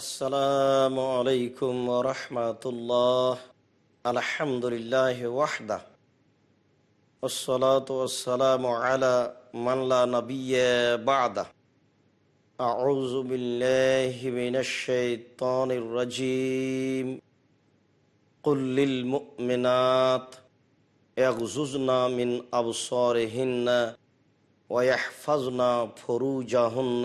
السلام عليكم ورحمة الله. الحمد لله وحده. والصلاة والسلام على من لا نبي بعده أعوذ بالله من الشيطان الرجيم. قل للمؤمنات يغززن من أبصارهن ويحفظن فروجهن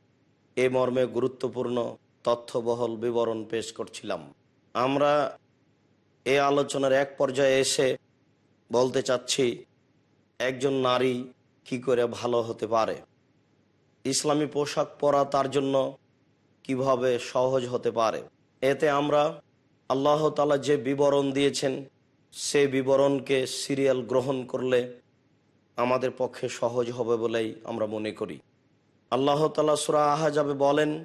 এ মর্মে গুরুত্বপূর্ণ তথ্যবহল বিবরণ পেশ করছিলাম। আমরা এ আলোচনার এক পর্যায়ে এসে বলতে চাচ্ছি, একজন নারী কি করে ভালো হতে পারে? ইসলামী পোশাক পরা তার জন্য কীভাবে সহজ হতে পারে? এতে আমরা আল্লাহ তালা যে বিবরণ দিয়েছেন, সে বিবরণকে সিরিয়াল গ্রহণ করলে আমাদের পক্ষে সহজ হবে বলেই আমরা মনে করি। আল্লাহ তালা সুরা আহাজাবে বলেন,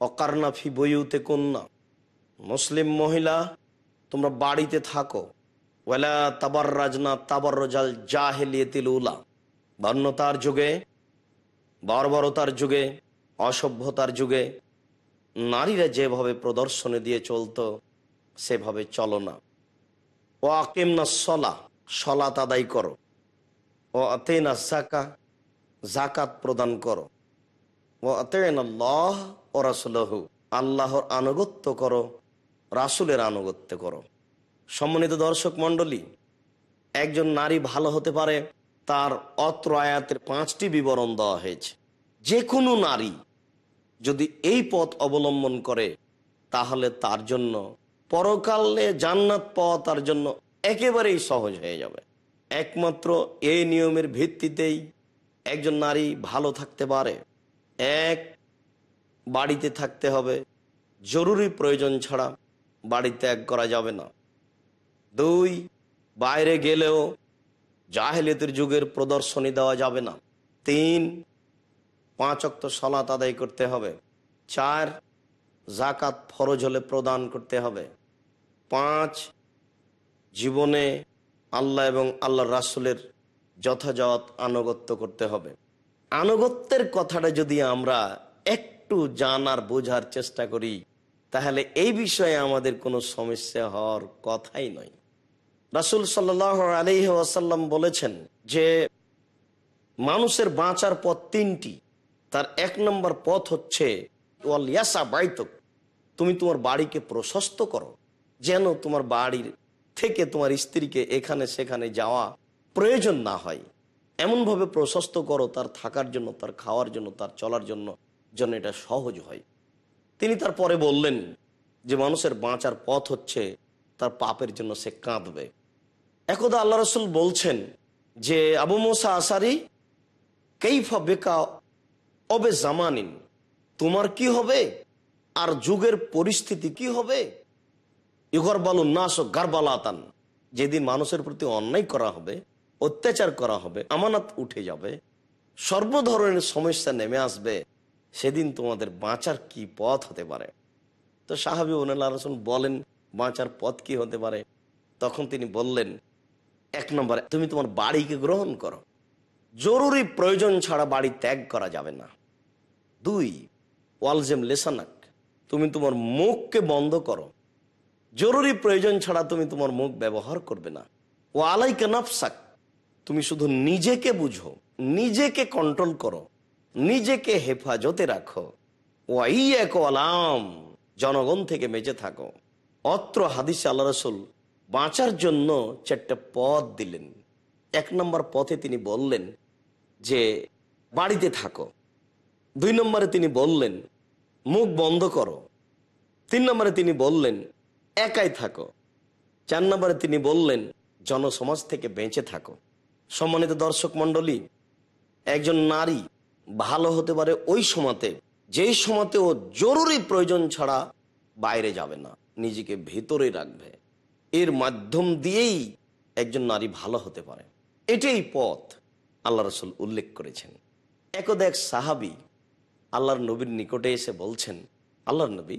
অকারনা ফি বইউতে কন্যা মুসলিম মহিলা, তোমরা বাড়িতে থাকো। ওয়ালা তাবার রাজনা তাবার রাজাল জাহেলিয়েতিল উলা। বর্ণতার যুগে, বর্বরতার যুগে, অসভ্যতার যুগে, নারীরা যেভাবে প্রদর্শনী দিয়ে চলতো, সেভাবে চলো না। ও আকিম না সলা, সলাত আদায় করো। ও আতেনা জাকা জাকাত প্রদান করো। আল্লাহ ও রাসুলহু, আল্লাহর আনুগত্য করো, রাসুলের আনুগত্য করো। সম্মানিত দর্শক মণ্ডলী, একজন নারী ভালো হতে পারে, তার অত্র আয়াতের পাঁচটি বিবরণ দেওয়া হয়েছে। যে কোনো নারী যদি এই পথ অবলম্বন করে, তাহলে তার জন্য পরকালে জান্নাত পাওয়া তার জন্য একেবারেই সহজ হয়ে যাবে। একমাত্র এই নিয়মের ভিত্তিতেই একজন নারী ভালো থাকতে পারে। এক, বাড়িতে থাকতে হবে। জরুরি প্রয়োজন ছাড়া বাড়ি ত্যাগ করা যাবে না। দুই, বাইরে গেলেও জাহেলিয়তের যুগের প্রদর্শনী দেওয়া যাবে না। তিন, পাঁচ অক্ত সলাত আদায় করতে হবে। চার জাকাত ফরজ হলে প্রদান করতে হবে। পাঁচ, জীবনে আল্লাহ এবং আল্লাহ রাসুলের যথাযথ আনুগত্য করতে হবে। আনুগত্যের কথাটা যদি আমরা একটু জানার, বোঝার চেষ্টা করি, তাহলে এই বিষয়ে আমাদের কোনো সমস্যা হওয়ার কথাই নয়। রাসুল সাল্লাহ আলহি আসাল্লাম বলেছেন যে, মানুষের বাঁচার পথ তিনটি। তার এক নম্বর পথ হচ্ছে তুমি তোমার বাড়িকে প্রশস্ত করো, যেন তোমার বাড়ির থেকে তোমার স্ত্রীকে এখানে সেখানে যাওয়া প্রয়োজন না হয়। এমনভাবে প্রশস্ত করো, তার থাকার জন্য, তার খাওয়ার জন্য, তার চলার জন্য, যেন এটা সহজ হয়। তিনি তারপরে বললেন যে, মানুষের বাঁচার পথ হচ্ছে তার পাপের জন্য সে কাঁদবে। একদা আল্লাহ রসুল বলছেন যে, আবু মোসা আসারি, কেইফা বেকা অবে জামানিন, তোমার কি হবে? আর যুগের পরিস্থিতি কি হবে? ইগর বালু নাস গারবালাতান, যেদিন মানুষের প্রতি অন্যায় করা হবে অত্যাচার করা হবে, আমানত উঠে যাবে সর্ব ধরনের সমস্যা নেমে আসবে, সেদিন তোমাদের বাঁচার কি পথ হতে পারে? তো সাহাবি ওনাল্লাহ রসুন বলেন, বাঁচার পথ কি হতে পারে? তখন তিনি বললেন, এক নম্বরে, তুমি তোমার বাড়িকে গ্রহণ করো। জরুরি প্রয়োজন ছাড়া বাড়ি ত্যাগ করা যাবে না। দুই, ওয়ালজেম লেসানাক, তুমি তোমার মুখকে বন্ধ করো। জরুরি প্রয়োজন ছাড়া তুমি তোমার মুখ ব্যবহার করবে না। ও আলাইকা নফসাক তুমি শুধু নিজেকে বুঝো, নিজেকে কন্ট্রোল করো, নিজেকে হেফাজতে রাখো। ওয়াই এক আলাম, জনগণ থেকে বেঁচে থাকো। অত্র হাদিস আল্লাহ রসুল বাঁচার জন্য চারটে পথ দিলেন। এক নম্বর পথে তিনি বললেন যে, বাড়িতে থাকো। দুই নম্বরে তিনি বললেন, মুখ বন্ধ করো। তিন নম্বরে তিনি বললেন, একাই থাকো। চার নম্বরে তিনি বললেন, জনসমাজ থেকে বেঁচে থাকো। সম্মানিত দর্শক মণ্ডলী, একজন নারী ভালো হতে পারে ওই সময়তে যেই সময়তে ও জরুরি প্রয়োজন ছাড়া বাইরে যাবে না, নিজেকে ভেতরে রাখবে। এর মাধ্যম দিয়েই একজন নারী ভালো হতে পারে। এটাই পথ আল্লাহ রসুল উল্লেখ করেছেন। একদা এক সাহাবি আল্লাহর নবীর নিকটে এসে বলছেন, আল্লাহর নবী,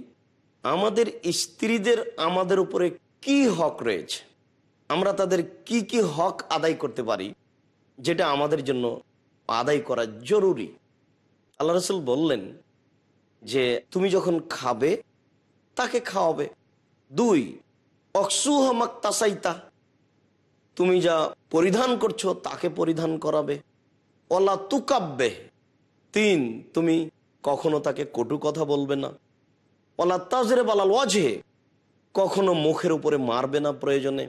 আমাদের স্ত্রীদের আমাদের উপরে কি হক রয়েছে? আমরা তাদের কি কি হক আদায় করতে পারি, যেটা আমাদের জন্য আদায় করা জরুরি। আল্লাহ রসুল বললেন যে, তুমি যখন খাবে, তাকে খাওয়াবে। দুই অকসুহমাক তাসাইতা তুমি যা পরিধান করছ, তাকে পরিধান করাবে। অলা তুকাব্বে তিন, তুমি কখনো তাকে কটু কথা বলবে না। অলা তাজরে বালাল ওয়াজে কখনো মুখের উপরে মারবে না প্রয়োজনে।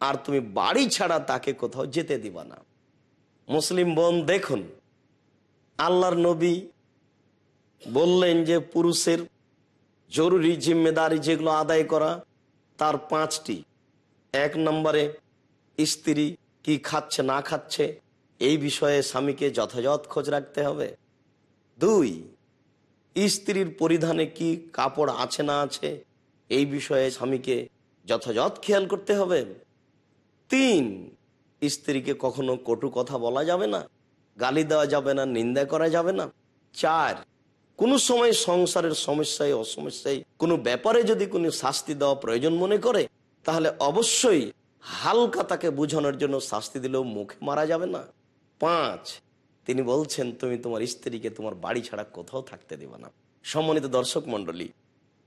আর তুমি বাড়ি ছাড়া তাকে কোথাও যেতে দিবা না। মুসলিম বোন, দেখুন, আল্লাহর নবী বললেন যে পুরুষের জরুরি জিম্মেদারি যেগুলো আদায় করা, তার পাঁচটি। এক নম্বরে, স্ত্রী কি খাচ্ছে, না খাচ্ছে, এই বিষয়ে স্বামীকে যথাযথ খোঁজ রাখতে হবে। দুই, স্ত্রীর পরিধানে কি কাপড় আছে, না আছে এই বিষয়ে স্বামীকে যথাযথ খেয়াল করতে হবে। তিন, স্ত্রীকে কখনো কটু কথা বলা যাবে না, গালি দেওয়া যাবে না, নিন্দা করা যাবে না। চার, কোনো সময় সংসারের সমস্যায়, অসমস্যায়, কোনো ব্যাপারে যদি কোনো শাস্তি দেওয়া প্রয়োজন মনে করে, তাহলে অবশ্যই হালকা তাকে বোঝানোর জন্য শাস্তি দিলেও মুখে মারা যাবে না। পাঁচ, তিনি বলছেন, তুমি তোমার স্ত্রীকে তোমার বাড়ি ছাড়া কোথাও থাকতে দেবে না। সম্মানিত দর্শক মন্ডলী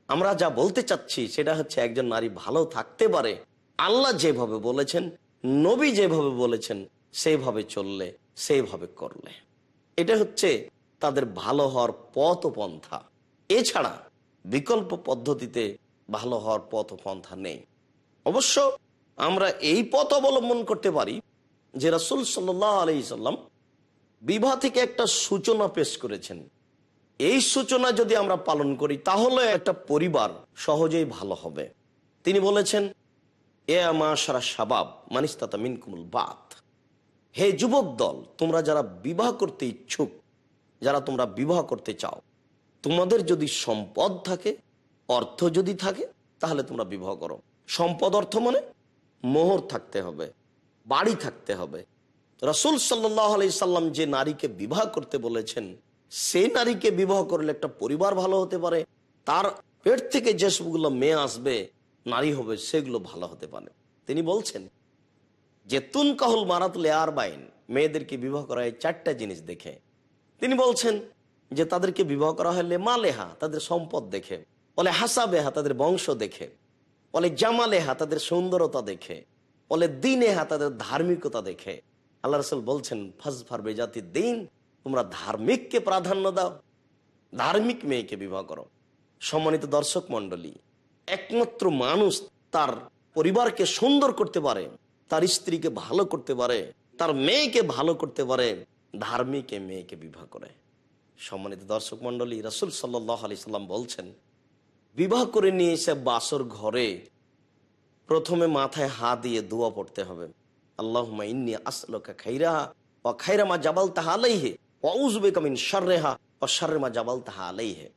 আমরা যা বলতে চাচ্ছি সেটা হচ্ছে একজন নারী ভালো থাকতে পারে। আল্লাহ যেভাবে বলেছেন, নবী যেভাবে বলেছেন, সেইভাবে চললে, সেইভাবে করলে। এটা হচ্ছে তাদের ভালো হওয়ার পথ ও পন্থা। এছাড়া বিকল্প পদ্ধতিতে ভালো হওয়ার পথ ও পন্থা নেই। অবশ্য আমরা এই পথ অবলম্বন করতে পারি যে রাসুল সাল্লাহ আলি সাল্লাম বিবাহ থেকে একটা সূচনা পেশ করেছেন। এই সূচনা যদি আমরা পালন করি, তাহলে একটা পরিবার সহজেই ভালো হবে। তিনি বলেছেন, এ আমা সারা সাবাব মানিস্তাতা মিনকুমুল বাত। হে যুবক দল, তোমরা যারা বিবাহ করতে ইচ্ছুক, যারা তোমরা বিবাহ করতে চাও, তোমাদের যদি সম্পদ থাকে, অর্থ যদি থাকে, তাহলে তোমরা বিবাহ করো। সম্পদ অর্থ মানে মোহর থাকতে হবে, বাড়ি থাকতে হবে। রসুল সাল্লাহ আলি সাল্লাম যে নারীকে বিবাহ করতে বলেছেন সেই নারীকে বিবাহ করলে একটা পরিবার ভালো হতে পারে, তার পেট থেকে যেসবগুলো মেয়ে আসবে, নারী হবে, সেগুলো ভালো হতে পারে। তিনি বলছেন, যে তুন কাহুল মারাতুলে আর বাইন, মেয়েদেরকে বিবাহ করা হয় চারটা জিনিস দেখে। তিনি বলছেন যে তাদেরকে বিবাহ করা হলে মালেহা, তাদের সম্পদ দেখে, বলে হাসাবেহা, তাদের বংশ দেখে, বলে জামালেহা, তাদের সুন্দরতা দেখে, বলে দিনেহা, তাদের ধার্মিকতা দেখে। আল্লাহ রসুল বলছেন, ফাজফার বেজাতি দিন তোমরা ধার্মিককে প্রাধান্য দাও। ধার্মিক মেয়েকে বিবাহ করো। সম্মানিত দর্শক মন্ডলী একমাত্র মানুষ তার পরিবারকে সুন্দর করতে পারে, তার স্ত্রীকে ভালো করতে পারে, তার মেয়েকে ভালো করতে পারে, ধার্মিক মেয়েকে বিবাহ করে। সম্মানিত দর্শক মন্ডলী রসুল সাল্লাহ আলি সাল্লাম বলছেন, বিবাহ করে নিয়ে এসে বাসর ঘরে প্রথমে মাথায় হা দিয়ে দোয়া পড়তে হবে। আল্লাহ ইন্নি খাইরা ও খাইরামা জাবাল তাহা আলাইহে। জাবাল তাহা আলাইহে।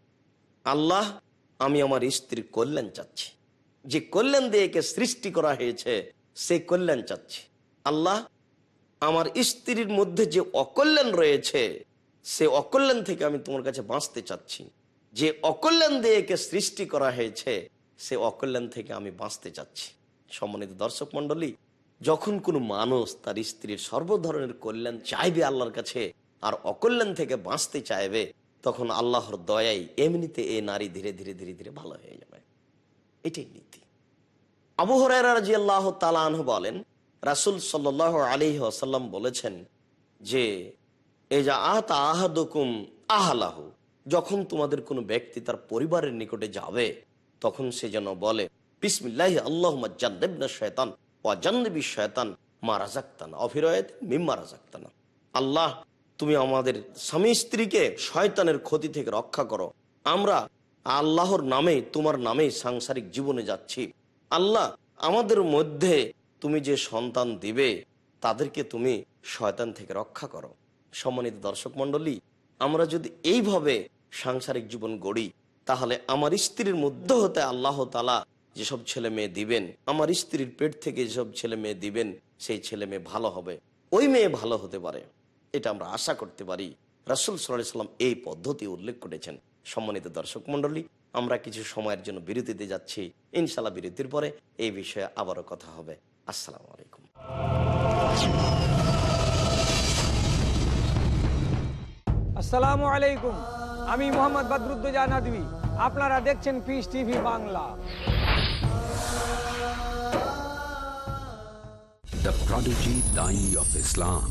আল্লাহ, আমি আমার স্ত্রীর কল্যাণ চাচ্ছি। যে কল্যাণ দিয়ে একে সৃষ্টি করা হয়েছে সেই কল্যাণ চাচ্ছি। আল্লাহ, আমার স্ত্রীর মধ্যে যে অকল্যাণ রয়েছে, সে অকল্যাণ থেকে আমি তোমার কাছে বাঁচতে চাচ্ছি। যে অকল্যাণ দিয়ে একে সৃষ্টি করা হয়েছে, সে অকল্যাণ থেকে আমি বাঁচতে চাচ্ছি। সম্মানিত দর্শক মন্ডলী যখন কোনো মানুষ তার স্ত্রীর সর্বধরনের কল্যাণ চাইবে আল্লাহর কাছে আর অকল্যাণ থেকে বাঁচতে চাইবে, তখন আল্লাহর দয়াই এমনিতে এই নারী ধীরে ধীরে ধীরে ধীরে ভালো হয়ে যাবে। এটাই নীতি। আবু হরাজি আল্লাহ তালাহ বলেন, রাসুল সাল্ল আলী আসাল্লাম বলেছেন যে যা আহতা আহাদুকুম আহালাহ। যখন তোমাদের কোনো ব্যক্তি তার পরিবারের নিকটে যাবে, তখন সে যেন বলে, বিসমিল্লাহ আল্লাহ জান্দেবনা শয়তান ও শয়তান মা রাজাক্তানা অফিরয়েত মিম্মা রাজাক্তানা আল্লাহ তুমি আমাদের স্বামী স্ত্রীকে শয়তানের ক্ষতি থেকে রক্ষা করো। আমরা আল্লাহর নামে, তোমার নামে সাংসারিক জীবনে যাচ্ছি। আল্লাহ, আমাদের মধ্যে তুমি যে সন্তান দিবে, তাদেরকে তুমি শয়তান থেকে রক্ষা করো। সম্মানিত দর্শক মন্ডলী আমরা যদি এইভাবে সাংসারিক জীবন গড়ি, তাহলে আমার স্ত্রীর মধ্যে হতে আল্লাহ তালা যেসব ছেলে মেয়ে দিবেন, আমার স্ত্রীর পেট থেকে যেসব ছেলে মেয়ে দিবেন, সেই ছেলে মেয়ে ভালো হবে। ওই মেয়ে ভালো হতে পারে। এটা আমরা আশা করতে পারি। রাসুল সাল্লাহ সাল্লাম এই পদ্ধতি উল্লেখ করেছেন। সম্মানিত দর্শক মন্ডলী আমরা কিছু সময়ের জন্য বিরতিতে যাচ্ছি। ইনশাল্লাহ বিরতির পরে এই বিষয়ে আবারও কথা হবে। আসসালামু আলাইকুম। আসসালামু আলাইকুম। আমি মোহাম্মদ বদরুদ্দোজা নদী আপনারা দেখছেন peace TV Bangla. The prodigy Dai of Islam.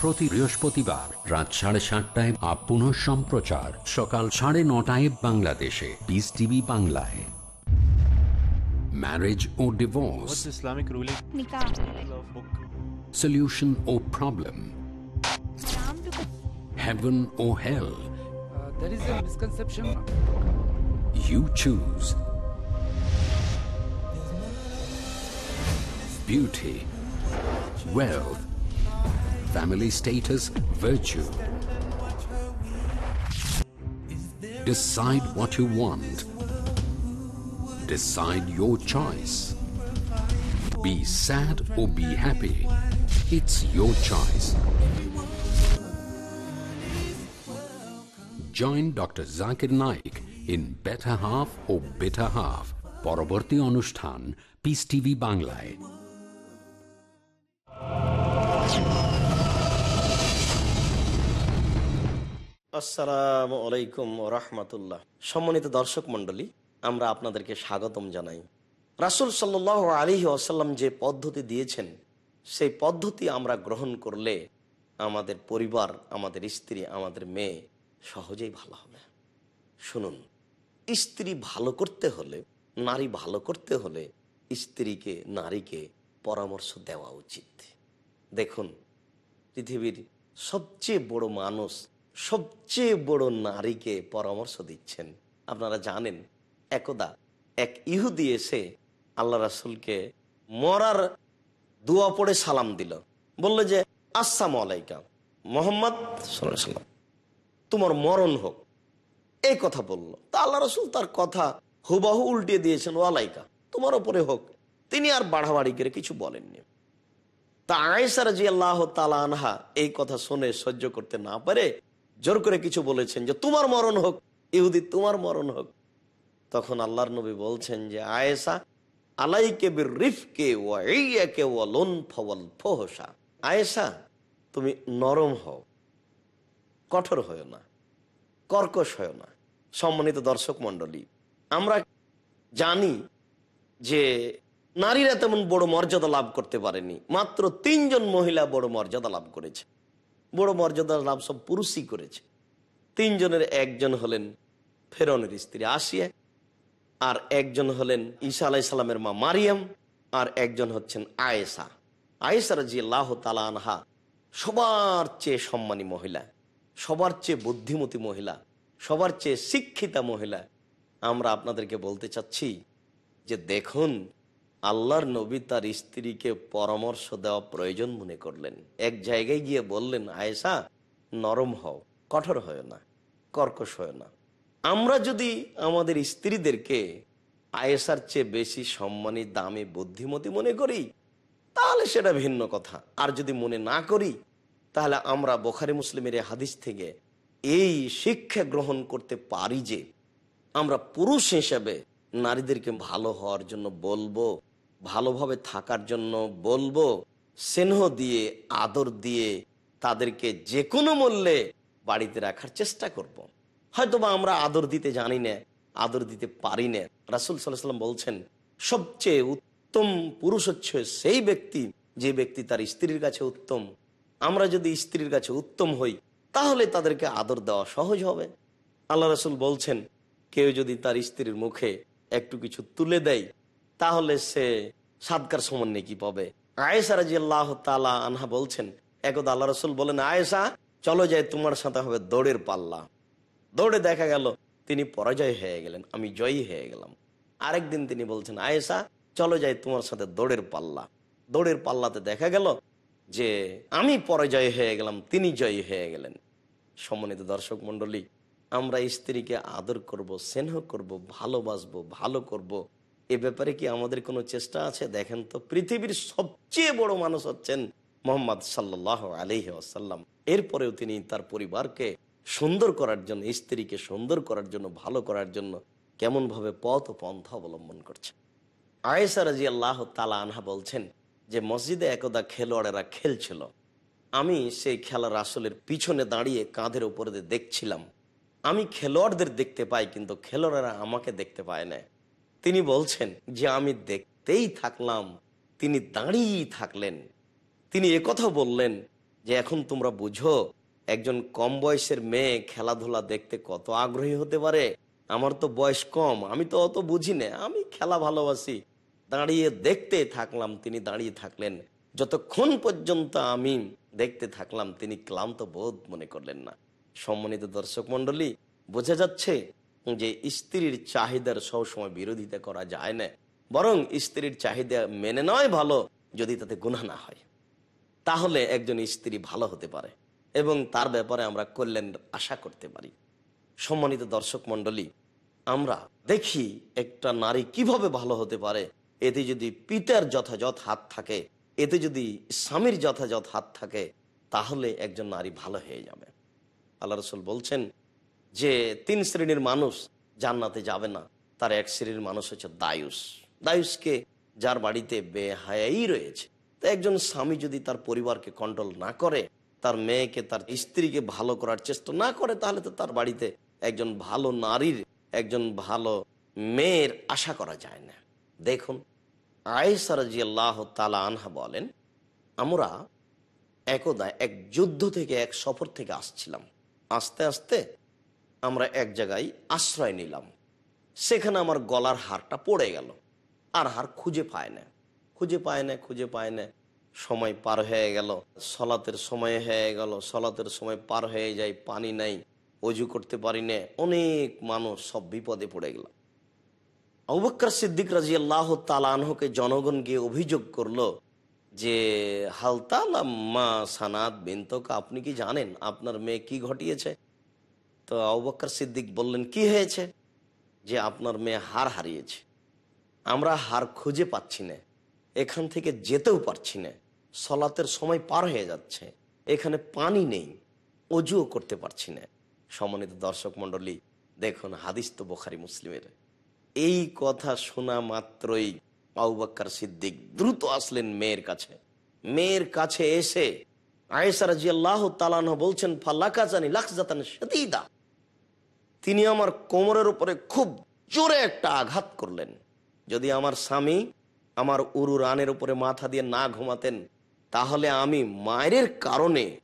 প্রতি বৃহস্পতিবার রাত সাড়ে সাতটায় আপ পুনঃ সম্প্রচার সকাল সাড়ে নটায় বাংলাদেশে পিস টিভি বাংলায় marriage O divorce nikah of solution or problem heaven or hell there is a misconception you choose beauty wealth family status virtue decide what you want decide your choice be sad or be happy it's your choice Join Dr. Zakir Naik in Better Half or Bitter Half. পরবর্তী অনুষ্ঠান piece TV বাংলায় আসসালামু আলাইকুম রহমতুল্লাহ। সম্মানিত দর্শক মন্ডলী আমরা আপনাদেরকে স্বাগতম জানাই। রাসুল সাল্লাহ আলী আসাল্লাম যে পদ্ধতি দিয়েছেন, সেই পদ্ধতি আমরা গ্রহণ করলে আমাদের পরিবার, আমাদের স্ত্রী, আমাদের মেয়ে সহজেই ভালো হবে। শুনুন, স্ত্রী ভালো করতে হলে, নারী ভালো করতে হলে স্ত্রীকে, নারীকে পরামর্শ দেওয়া উচিত। দেখুন, পৃথিবীর সবচেয়ে বড় মানুষ সবচেয়ে বড় নারীকে পরামর্শ দিচ্ছেন। আপনারা জানেন, একদা এক ইহুদি এসে আল্লাহ রাসুলকে মরার দোয়া পড়ে সালাম দিল। বলল যে, আসসালাম আলাইকাম। মোহাম্মদ তোমার মরণ হোক। এই কথা বলল। তা আল্লাহ রসুল তার কথা হুবাহু উল্টিয়ে দিয়েছেন ওয়ালাইকা তোমার ওপরে হোক। তিনি আর বাড়াবাড়ি করে কিছু বলেননি। তা আয়েসার জি আল্লাহ তালা আনহা এই কথা শুনে সহ্য করতে না পারে জোর করে কিছু বলেছেন যে, তোমার মরণ হোক, ইহুদি, তোমার মরণ হোক। তখন আল্লাহর নবী বলছেন যে আয়েসা আলাইকে রিফকে ওয়া ইয়াকে ওয়া লোন ফওয়াল আয়েসা তুমি নরম হও, কঠোর হও না, কর্কশ হয় না। সম্মানিত দর্শক মন্ডলী আমরা জানি যে নারীরা তেমন বড় মর্যাদা লাভ করতে পারেনি। মাত্র তিনজন মহিলা বড় মর্যাদা লাভ করেছে। বড় মর্যাদার লাভ সব পুরুষই করেছে। তিনজনের একজন হলেন ফেরনের স্ত্রী আসিয়া, আর একজন হলেন ঈসা আলাইসাল্লামের মা মারিয়াম, আর একজন হচ্ছেন আয়েসা আয়েসা রাজি আল্লাহ তালা আনহা সবার চেয়ে সম্মানী মহিলা, সবার চেয়ে বুদ্ধিমতী মহিলা, সবার চেয়ে শিক্ষিতা মহিলা। আমরা আপনাদেরকে বলতে চাচ্ছি যে দেখুন আল্লাহর নবী তার স্ত্রীকে পরামর্শ দেওয়া প্রয়োজন মনে করলেন। এক জায়গায় গিয়ে বললেন, আয়েশা, নরম হও, কঠোর হয় না, কর্কশ হয় না। আমরা যদি আমাদের স্ত্রীদেরকে আয়েশার চেয়ে বেশি সম্মানী, দামি, বুদ্ধিমতী মনে করি, তাহলে সেটা ভিন্ন কথা। আর যদি মনে না করি, তাহলে আমরা বোখারি মুসলিমের হাদিস থেকে এই শিক্ষা গ্রহণ করতে পারি যে, আমরা পুরুষ হিসেবে নারীদেরকে ভালো হওয়ার জন্য বলব ভালোভাবে থাকার জন্য বলব, স্নেহ দিয়ে, আদর দিয়ে তাদেরকে যে কোনো মূল্যে বাড়িতে রাখার চেষ্টা করব। হয়তোবা আমরা আদর দিতে জানি না, আদর দিতে পারি না। রাসুল সাল্লাহ সাল্লাম বলছেন, সবচেয়ে উত্তম পুরুষ হচ্ছে সেই ব্যক্তি, যে ব্যক্তি তার স্ত্রীর কাছে উত্তম। আমরা যদি স্ত্রীর কাছে উত্তম হই, তাহলে তাদেরকে আদর দেওয়া সহজ হবে। আল্লাহ রাসুল বলছেন, কেউ যদি তার স্ত্রীর মুখে একটু কিছু তুলে দেয় তাহলে সে সাদকার সমান কি পাবে। আয়েসা রাজি আল্লাহ তালা আনহা বলছেন, একদা আল্লাহ রসুল বলেন আয়েসা চলো যাই, তোমার সাথে হবে দৌড়ের পাল্লা। দৌড়ে দেখা গেল, তিনি পরাজয় হয়ে গেলেন, আমি জয়ী হয়ে গেলাম। আরেকদিন তিনি বলছেন আয়েসা চলো যাই, তোমার সাথে দৌড়ের পাল্লা। দৌড়ের পাল্লাতে দেখা গেল যে, আমি পরাজয় হয়ে গেলাম, তিনি জয়ী হয়ে গেলেন। সম্মানিত দর্শক মন্ডলী আমরা স্ত্রীকে আদর করব, স্নেহ করব, ভালোবাসবো, ভালো করব এ ব্যাপারে কি আমাদের কোনো চেষ্টা আছে? দেখেন তো, পৃথিবীর সবচেয়ে বড় মানুষ হচ্ছেন মোহাম্মদ সাল্লাহ আলহি আসাল্লাম এরপরেও তিনি তার পরিবারকে সুন্দর করার জন্য, স্ত্রীকে সুন্দর করার জন্য, ভালো করার জন্য কেমনভাবে পথ ও পন্থা অবলম্বন করছে আয়েসা রাজি আল্লাহ তালা আনহা বলছেন যে, মসজিদে একদা খেলোয়াড়েরা খেলছিল। আমি সেই খেলার আসলের পিছনে দাঁড়িয়ে কাঁধের উপরে দেখছিলাম। আমি খেলোয়াড়দের দেখতে পাই, কিন্তু খেলোয়াড়েরা আমাকে দেখতে পায় না তিনি বলছেন যে আমি দেখতেই থাকলাম, তিনি দাঁড়িয়েই থাকলেন। তিনি একথাও বললেন যে এখন তোমরা বুঝো, একজন কম বয়সের মেয়ে খেলাধুলা দেখতে কত আগ্রহী হতে পারে? আমার তো বয়স কম, আমি তো অত বুঝি না, আমি খেলা ভালোবাসি। দাঁড়িয়ে দেখতে থাকলাম, তিনি দাঁড়িয়ে থাকলেন। যতক্ষণ পর্যন্ত আমি দেখতে থাকলাম, তিনি ক্লান্ত বোধ মনে করলেন না। সম্মানিত দর্শক মন্ডলী বোঝা যাচ্ছে যে স্ত্রীর চাহিদার সবসময় বিরোধিতা করা যায় না। বরং স্ত্রীর চাহিদা মেনে নয় ভালো যদি তাতে গুণা না হয়। তাহলে একজন স্ত্রী ভালো হতে পারে এবং তার ব্যাপারে আমরা কল্যাণ আশা করতে পারি। সম্মানিত দর্শক মন্ডলী আমরা দেখি একটা নারী কীভাবে ভালো হতে পারে। এতে যদি পিতার যথাযথ হাত থাকে, এতে যদি স্বামীর যথাযথ হাত থাকে, তাহলে একজন নারী ভালো হয়ে যাবে। আল্লাহ রসুল বলছেন যে তিন শ্রেণির মানুষ জান্নাতে যাবে না, তার এক শ্রেণির মানুষ হচ্ছে দায়ুস। দায়ুসকে যার বাড়িতে বেহায়াই রয়েছে। তো একজন স্বামী যদি তার পরিবারকে কন্ট্রোল না করে, তার মেয়েকে, তার স্ত্রীকে ভালো করার চেষ্টা না করে, তাহলে তো তার বাড়িতে একজন ভালো নারীর, একজন ভালো মেয়ের আশা করা যায় না। দেখুন আয়েসারাজি আল্লাহ তালা আনহা বলেন, আমরা একদা এক যুদ্ধ থেকে, এক সফর থেকে আসছিলাম। আস্তে আস্তে আমরা এক জায়গায় আশ্রয় নিলাম। সেখানে আমার গলার হারটা পড়ে গেল। আর হার খুঁজে পায় না। খুঁজে পায় না, খুঁজে পায় না। সময় পার হয়ে গেল। সলাতের সময় হয়ে গেল। সলাতের সময় পার হয়ে যায়, পানি নাই, অজু করতে পারি না। অনেক মানুষ সব বিপদে পড়ে গেল। অবক্কর সিদ্দিক রাজি আল্লাহ তালানহকে জনগণ গিয়ে অভিযোগ করল যে, হালতালাম্মা সানাদ বিন্তকা, আপনি কি জানেন আপনার মেয়ে কি ঘটিয়েছে? তো অবক্কর সিদ্দিক বললেন, কি হয়েছে? যে আপনার মেয়ে হার হারিয়েছে। আমরা হার খুঁজে পাচ্ছি না। এখান থেকে যেতেও পারছি না। সলাতের সময় পার হয়ে যাচ্ছে। এখানে পানি নেই। অজুও করতে পারছি না। সম্মানিত দর্শক মন্ডলী দেখুন হাদিস তো বোখারি, মুসলিমের। এই কথা শোনা মাত্রই আউবাক্কার সিদ্দিক দ্রুত আসলেন মেয়ের কাছে। মেয়ের কাছে এসে আয়েসার জি আল্লাহ তালান বলছেন ফাল্লাকা জানি লাকজাতান সতীদা তিনি আমার কোমরের উপরে খুব জোরে একটা আঘাত করলেন। যদি আমার স্বামী আমার উরু রানের উপরে মাথা দিয়ে না ঘুমাতেন, তাহলে আমি মায়ের কারণে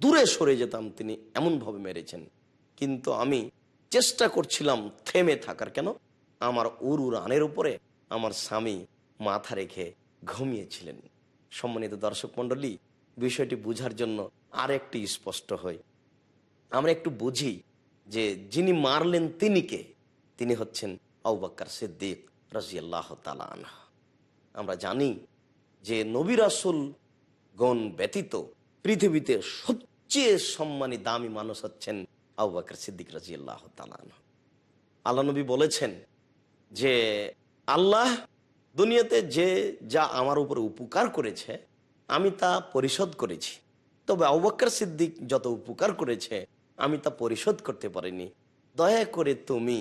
দূরে সরে যেতাম, তিনি এমনভাবে মেরেছেন। কিন্তু আমি চেষ্টা করছিলাম থেমে থাকার, কেন? আমার উরু রানের উপরে আমার স্বামী মাথা রেখে ঘুমিয়েছিলেন। সম্মানিত দর্শক মণ্ডলী, বিষয়টি বুঝার জন্য আর একটি স্পষ্ট হয়। আমরা একটু বুঝি যে যিনি মারলেন তিনি কে তিনি হচ্ছেন আউবাক্কার সিদ্দিক রাজিয়াল্লাহ তালা আনহা। আমরা জানি যে নবী রাসুল গণ ব্যতীত পৃথিবীতে সবচেয়ে সম্মানী দামি মানুষ হচ্ছেন আবু বাকর সিদ্দিক রাজি আল্লাহ আল্লাহ নবী বলেছেন যে আল্লাহ দুনিয়াতে যে যা আমার উপরে উপকার করেছে, আমি তা পরিশোধ করেছি। তবে আবু বকর সিদ্দিক যত উপকার করেছে আমি তা পরিশোধ করতে পারিনি। দয়া করে তুমি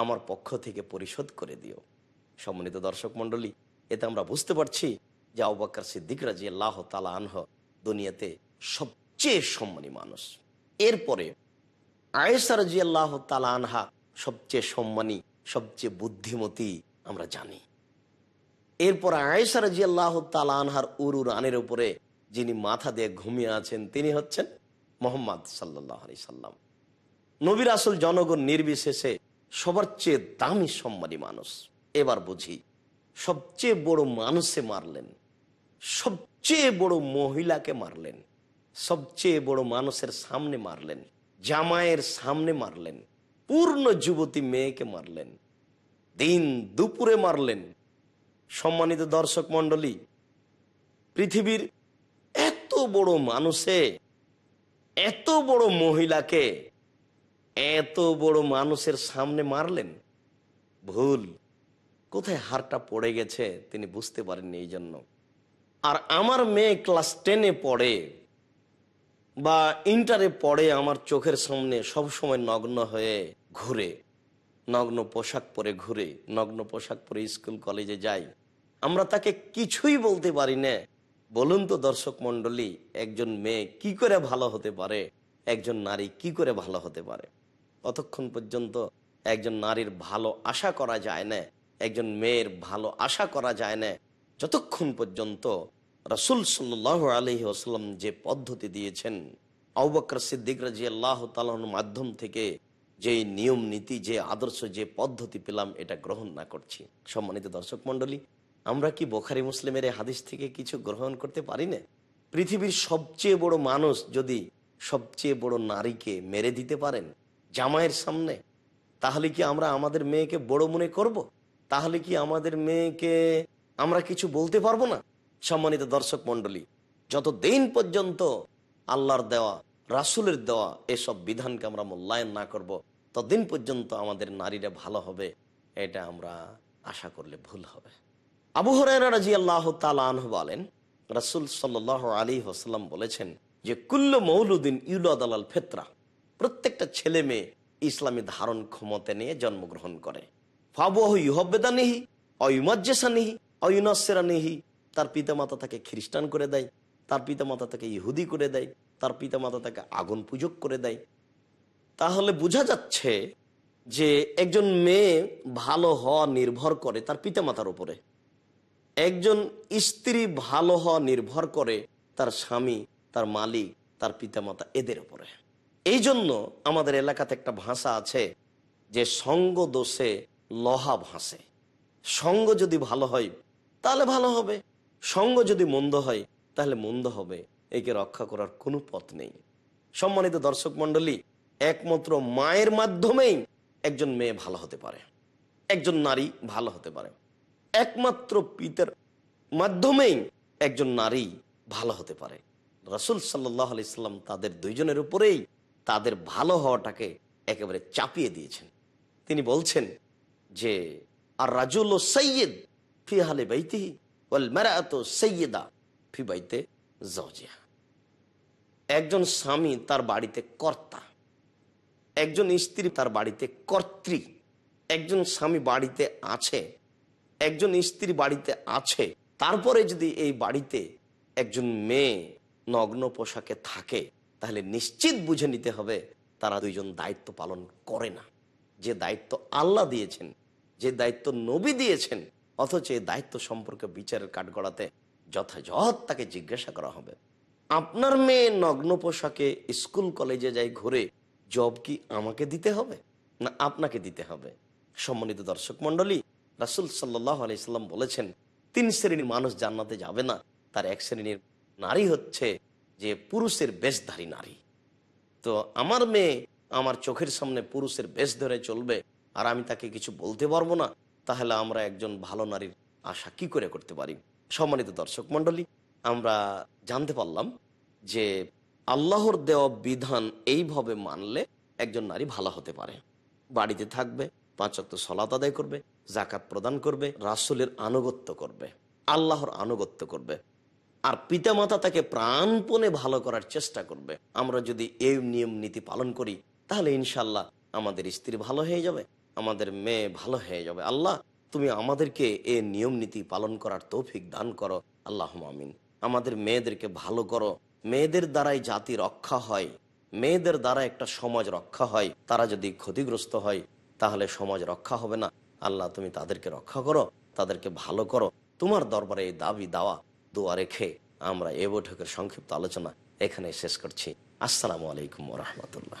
আমার পক্ষ থেকে পরিশোধ করে দিও। সম্মানিত দর্শক মণ্ডলী, এতে আমরা বুঝতে পারছি যে আবাক্কর সিদ্দিক রাজি আল্লাহ তালা আনহ দুনিয়াতে সবচেয়ে সম্মানী মানুষ। এরপরে আয়েসা রাজি আল্লাহ তালা আনহা সবচেয়ে সম্মানী, সবচেয়ে বুদ্ধিমতী আমরা জানি। এরপর আয়েসা রাজি আল্লাহ তালা আনহার উরু রানের উপরে যিনি মাথা দিয়ে ঘুমিয়ে আছেন, তিনি হচ্ছেন মোহাম্মদ সাল্লাহ আলি সাল্লাম। নবীর আসল জনগণ নির্বিশেষে সবার চেয়ে দামি সম্মানী মানুষ। এবার বুঝি, সবচেয়ে বড় মানুষে মারলেন, সবচেয়ে বড় মহিলাকে মারলেন, সবচেয়ে বড় মানুষের সামনে মারলেন জামায়ের সামনে মারলেন, পূর্ণ যুবতী মেয়েকে মারলেন, দিন দুপুরে মারলেন। সম্মানিত দর্শক মন্ডলী পৃথিবীর এত বড় মানুষে এত বড় মহিলাকে এত বড় মানুষের সামনে মারলেন? ভুল। কোথায় হারটা পড়ে গেছে তিনি বুঝতে পারেননি এই জন্য। আর আমার মেয়ে ক্লাস টেনে পড়ে বা ইন্টারে পড়ে আমার চোখের সামনে সব সময় নগ্ন হয়ে ঘুরে, নগ্ন পোশাক পরে ঘুরে, নগ্ন পোশাক পরে স্কুল কলেজে যাই। আমরা তাকে কিছুই বলতে পারি না। বলুন তো দর্শক মন্ডলী একজন মেয়ে কি করে ভালো হতে পারে? একজন নারী কি করে ভালো হতে পারে? ততক্ষণ পর্যন্ত একজন নারীর ভালো আশা করা যায় না, একজন মেয়ের ভালো আশা করা যায় না। যতক্ষণ পর্যন্ত রসুল সাল্লাহ আলহি আসাল্লাম যে পদ্ধতি দিয়েছেন আউবকর সিদ্দিক রাজি আল্লাহ তালাহর মাধ্যম থেকে যে নিয়ম নীতি, যে আদর্শ, যে পদ্ধতি পেলাম, এটা গ্রহণ না করছি। সম্মানিত দর্শক মন্ডলী আমরা কি বোখারি মুসলিমের হাদিস থেকে কিছু গ্রহণ করতে পারি না? পৃথিবীর সবচেয়ে বড় মানুষ যদি সবচেয়ে বড় নারীকে মেরে দিতে পারেন জামাইয়ের সামনে, তাহলে কি আমরা আমাদের মেয়েকে বড় মনে করব। তাহলে কি আমাদের মেয়েকে আমরা কিছু বলতে পারব না? সম্মানিত দর্শক মন্ডলী যত দিন পর্যন্ত আল্লাহর দেওয়া, রাসুলের দেওয়া এসব বিধানকে আমরা মূল্যায়ন না করব, ততদিন পর্যন্ত আমাদের নারীরা ভালো হবে, এটা আমরা আশা করলে ভুল হবে। আবু হরাজি আল্লাহ তালাহ বলেন, রাসুল সাল আলী হাসাল্লাম বলেছেন যে, কুল্ল মৌলুদ্দিন ইউলাদ আলাল ফেতরা। প্রত্যেকটা ছেলে মেয়ে ইসলামী ধারণ ক্ষমতা নিয়ে জন্মগ্রহণ করে। ফাবুহ ইহবেদা নেহি অয়ুমাজ্জেসা নেহি অয়ুনাসেরা নেহি তার পিতামাতা তাকে খ্রিস্টান করে দেয়, তার পিতামাতা তাকে ইহুদি করে দেয়, তার পিতামাতা তাকে আগুন পূজক করে দেয়। তাহলে বোঝা যাচ্ছে যে, একজন মেয়ে ভালো হওয়া নির্ভর করে তার পিতামাতার উপরে। একজন স্ত্রী ভালো হওয়া নির্ভর করে তার স্বামী, তার মালিক, তার পিতামাতা এদের উপরে। এই জন্য আমাদের এলাকাতে একটা ভাষা আছে যে সঙ্গ দোষে লহা ভাসে। সঙ্গ যদি ভালো হয়, তাহলে ভালো হবে। সঙ্গ যদি মন্দ হয়, তাহলে মন্দ হবে। একে রক্ষা করার কোনো পথ নেই। সম্মানিত দর্শক মন্ডলী একমাত্র মায়ের মাধ্যমেই একজন মেয়ে ভালো হতে পারে। একজন নারী ভালো হতে পারে। একমাত্র পিতার মাধ্যমেই একজন নারী ভালো হতে পারে। রসুল সাল্লাহ আলাইসাল্লাম তাদের দুইজনের উপরেই তাদের ভালো হওয়াটাকে একেবারে চাপিয়ে দিয়েছেন। তিনি বলছেন যে, আর রাজুল ও সৈয়দ ফি হালে বাইতিহি ওয়াল মেরাত সৈয়দা ফি বাইতে জজিয়া একজন স্বামী তার বাড়িতে কর্তা, একজন স্ত্রী তার বাড়িতে কর্ত্রী, একজন স্বামী বাড়িতে আছে একজন স্ত্রী বাড়িতে আছে, তারপরে যদি এই বাড়িতে একজন মেয়ে নগ্ন পোশাকে থাকে, তাহলে নিশ্চিত বুঝে নিতে হবে তারা দুইজন দায়িত্ব পালন করে না। যে দায়িত্ব আল্লাহ দিয়েছেন, যে দায়িত্ব নবী দিয়েছেন, অথচ এই দায়িত্ব সম্পর্কে বিচারের কাঠগড়াতে যথাযথ তাকে জিজ্ঞাসা করা হবে। আপনার মেয়ে নগ্ন পোশাকে স্কুল, কলেজে যায় ঘুরে জব কি আমাকে দিতে হবে? না, আপনাকে দিতে হবে। সম্মানিত দর্শক মন্ডলী রাসুল সাল্লাহ আলাইসাল্লাম বলেছেন, তিন শ্রেণির মানুষ জান্নাতে যাবে না। তার এক শ্রেণির নারী হচ্ছে যে পুরুষের বেশধারী নারী। তো আমার মেয়ে আমার চোখের সামনে পুরুষের বেশ ধরে চলবে আর আমি তাকে কিছু বলতে পারব না, তাহলে আমরা একজন ভালো নারীর আশা কি করে করতে পারি? সম্মানিত দর্শক মণ্ডলী, আমরা জানতে পারলাম যে আল্লাহর দেওয়া বিধান এইভাবে মানলে একজন নারী ভালো হতে পারে। বাড়িতে থাকবে পাঁচক্ত সলাত আদায় করবে জাকাত প্রদান করবে, রাসুলের আনুগত্য করবে, আল্লাহর আনুগত্য করবে। আর পিতামাতা তাকে প্রাণপণে ভালো করার চেষ্টা করবে। আমরা যদি এই নিয়ম নীতি পালন করি, তাহলে ইনশাল্লাহ আমাদের স্ত্রী ভালো হয়ে যাবে, আমাদের মেয়ে ভালো হয়ে যাবে। আল্লাহ, তুমি আমাদেরকে এই নিয়ম নীতি পালন করার তৌফিক দান করো। আল্লাহ আমিন। আমাদের মেয়েদেরকে ভালো করো। মেয়েদের দ্বারাই জাতি রক্ষা হয়। মেয়েদের দ্বারা একটা সমাজ রক্ষা হয়। তারা যদি ক্ষতিগ্রস্ত হয়, তাহলে সমাজ রক্ষা হবে না। আল্লাহ, তুমি তাদেরকে রক্ষা করো, তাদেরকে ভালো করো। তোমার দরবারে এই দাবি, দাওয়া, দোয়া রেখে আমরা এ বৈঠকের সংক্ষিপ্ত আলোচনা এখানে শেষ করছি। আসসালামু আলাইকুম রহমতুল্লাহ।